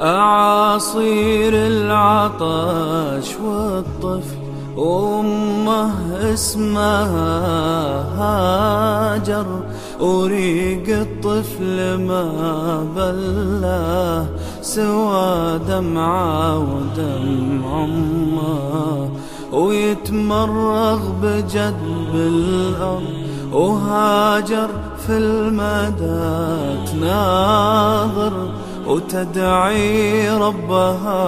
أعاصير العطش والطفل أمه اسمها هاجر وريق الطفل ما بلاه سوى دمعة ودم أمه. ويتمرغ بجد بالأرض وهاجر في المدى تناظر وتدعي ربها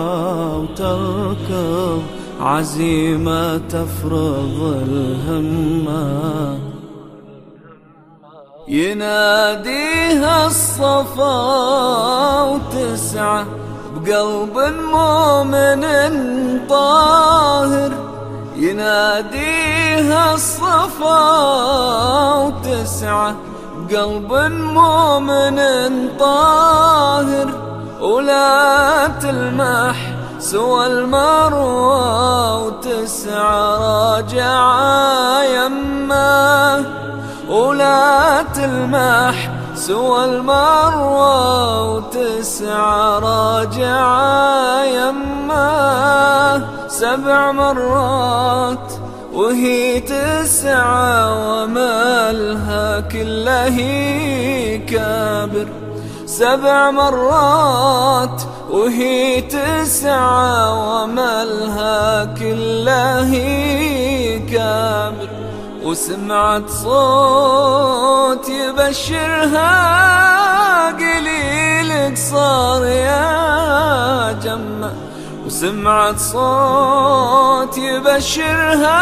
وتركض. عزيمة تفرض الهمة يناديها الصفا وتسعى بقلب مؤمن طاهر. يناديها الصفا وتسعى بقلب مؤمن طاهر. ولا تلمح سوى المروى وتسعى راجعة يمه ولا تلمح سوى المروى وتسعى راجعة يمه سبع مرات وهي تسعى ومالها كله كابر سبع مرات وهي تسعى ومالها كله كابر وسمعت صوت يبشرها قليلك صار يا جمّة. وسمعت صوت يبشرها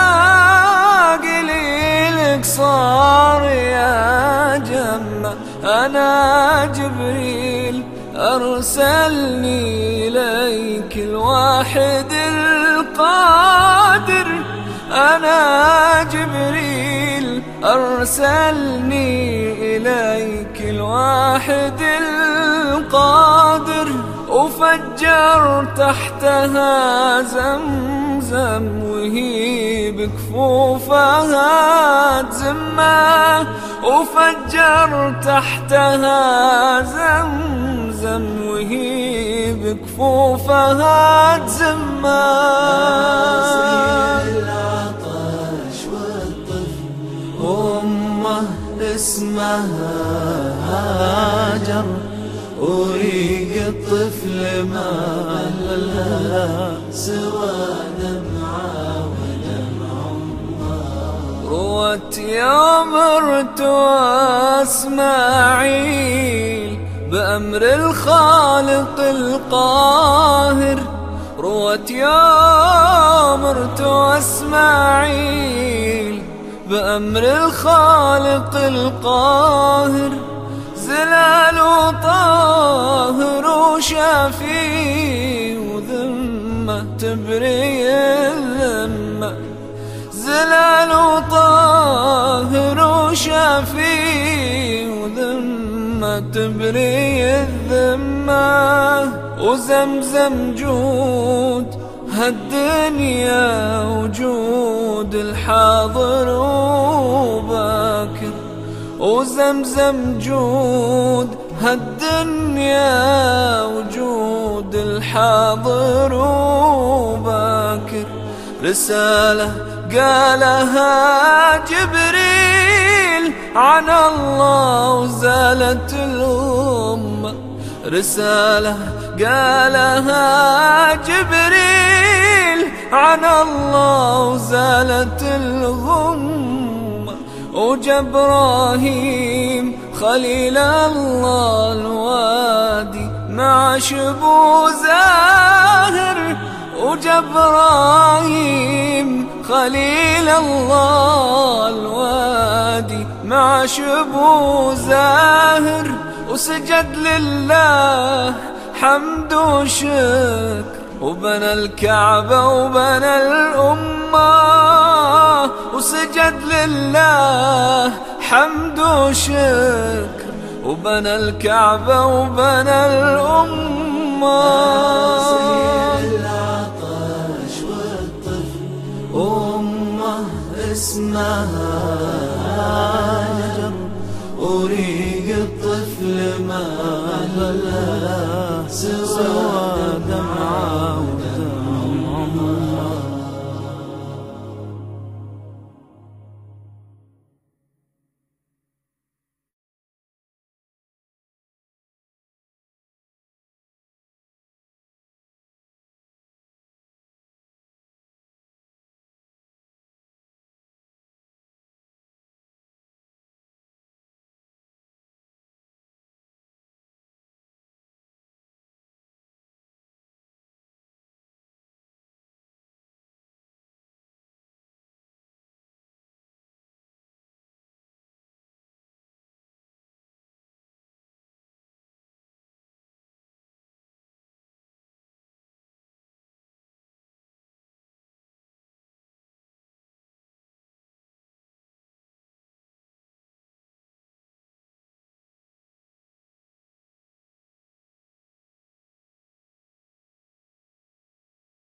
قليلك صار يا جمة. أنا جبريل أرسلني إليك الواحد القادر. أنا جبريل أرسلني إليك الواحد القادر. وفجر تحتها زمزم وهي بكفوفها تزمة. وفجر تحتها زمزم وهي بكفوفها تزمة. والطفل اسمها هاجر. وريق الطفل ما لها سوى دمعة ودمع روت يوم اسماعيل بأمر الخالق القاهر. روت يوم اسماعيل بأمر الخالق القاهر. زلال وطاهر وشافي وذمة تبري الذمة. زلال وطاهر وشافي وذمة تبري الذمة. وزمزم جود هالدنيا وجود الحاضر وباكر وزمزم جود هالدنيا وجود الحاضر وباكر. رسالة قالها جبريل عن الله وزالت الأمة. رسالة قالها جبريل عن الله وزالت الغمة. وجبراهيم خليل الله الوادي مع شبو زاهر وجبراهيم خليل الله الوادي مع شبو زاهر وسجد لله حمد وشكر. وبنى الكعبة وبنى الأمة وسجد لله حمد وشكر. وبنى الكعبة وبنى الأمة. العطش والطفل أمة اسمها